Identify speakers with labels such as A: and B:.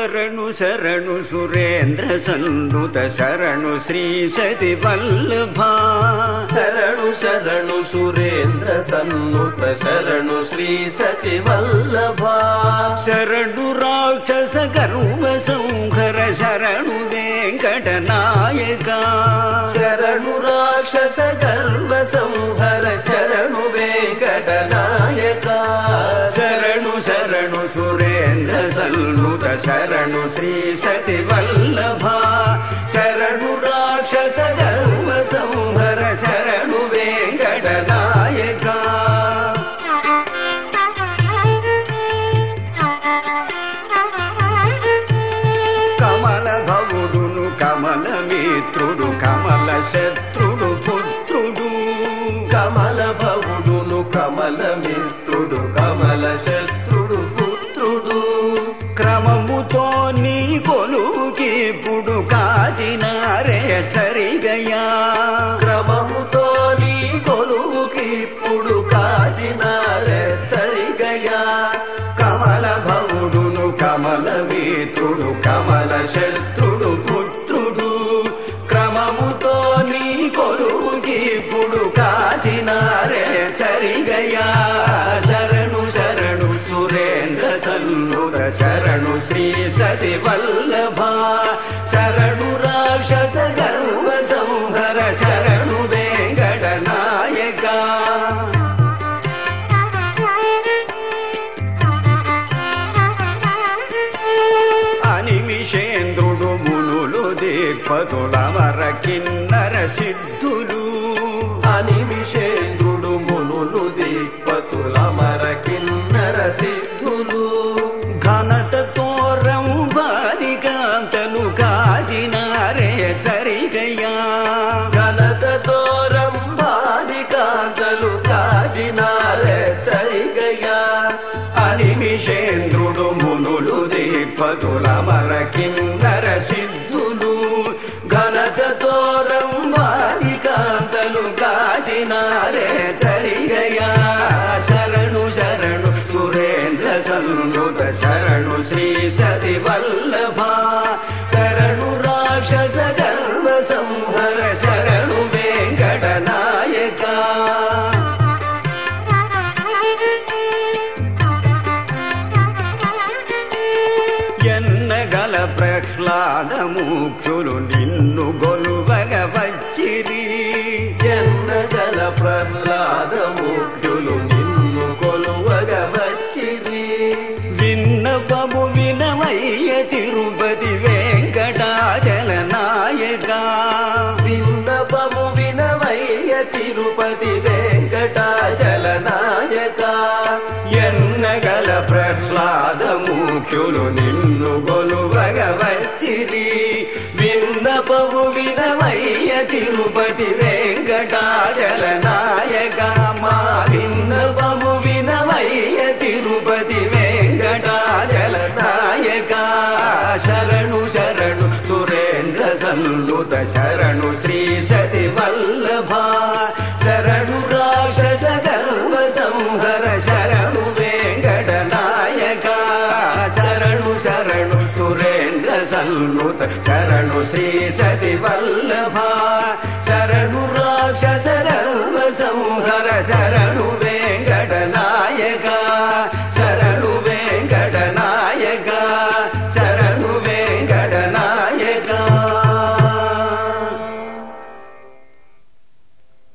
A: शरण सुरेन्द्र सन्तुत शरण
B: श्री सचिवल्लभा शरणु शरणु सुरेन्द्र सन्तुत शरणु
A: श्री सचिवल्लभा शरणु राक्षस करुसंहर शरणु वेङ्कटनायका
B: शरणु राक्षस गरु సన్నుత శరణు శ్రీ సతి వల్లభా శరణు రాక్షస గర్వ సంహర శరణు వెంకట నాయక కమల భవుడును కమల మిత్రుడు కమల శత్రుడు పుత్రుడు
A: కమల భవుడును
B: కొలువుకిప్పుడు కాచినారే చరిగయా
A: క్రమముతో నీ కొలువుకి ఇప్పుడు కాచినారే సరిగయా
B: కమల భవుడును కమల వీతుడు కమల శత్రుడు పుత్రుడు క్రమముతో నీ కొలువుకి ఇప్పుడు కాచినారే చరిగయా శరణు శరణు సురేంద్ర సన్నుత శరణు శ్రీ మునులు దిక్పతులమర కిన్నర సిద్ధులు
A: అనిమిషేంద్రుడు మునులు దిక్పతుల మర కిన్నర సిద్ధులు
B: ఘనతతో రంభారికాంతలు కాజినారే చరిగయా
A: ఘనత దూరం బాలికాంతలు కాజినారే సరిగయా
B: అనిమిషేంద్రుడు మునులు దిక్పతులమర కిన్నర సిద్ధులు కాజినారే చరిగయా శరణు శరణు సురేంద్ర సన్నుత శరణు శ్రీ సతి వల్లభా. శరణు రాక్షస గర్వ సంహర శరణు వెంకట నాయక ఎన్నగల ప్రహ్లాదముఖ్యులు నిన్ను గొలువగ
A: ప్రహ్లాద ముఖ్యులు నిన్ను కొలువగ వచ్చిరి.
B: విన్నపము వినమయ్య తిరుపతి వెంకటాచల నాయక.
A: విన్నపము వినవయ్య తిరుపతి వెంకటాచల నాయక.
B: ఎన్నగల ప్రహ్లాదముఖ్యులు నిన్ను గొలువగ వచ్చిరి. విన్నపము వినమయ్య తిరుపతి వెంకటాచల నాయక మా విన్నపము వినమయ్య తిరుపతి వెంకటాచల నాయక శరణు శరణు సురేంద్ర సన్నుత శరణ शरणसे च वल्लभा शरणु राक्षस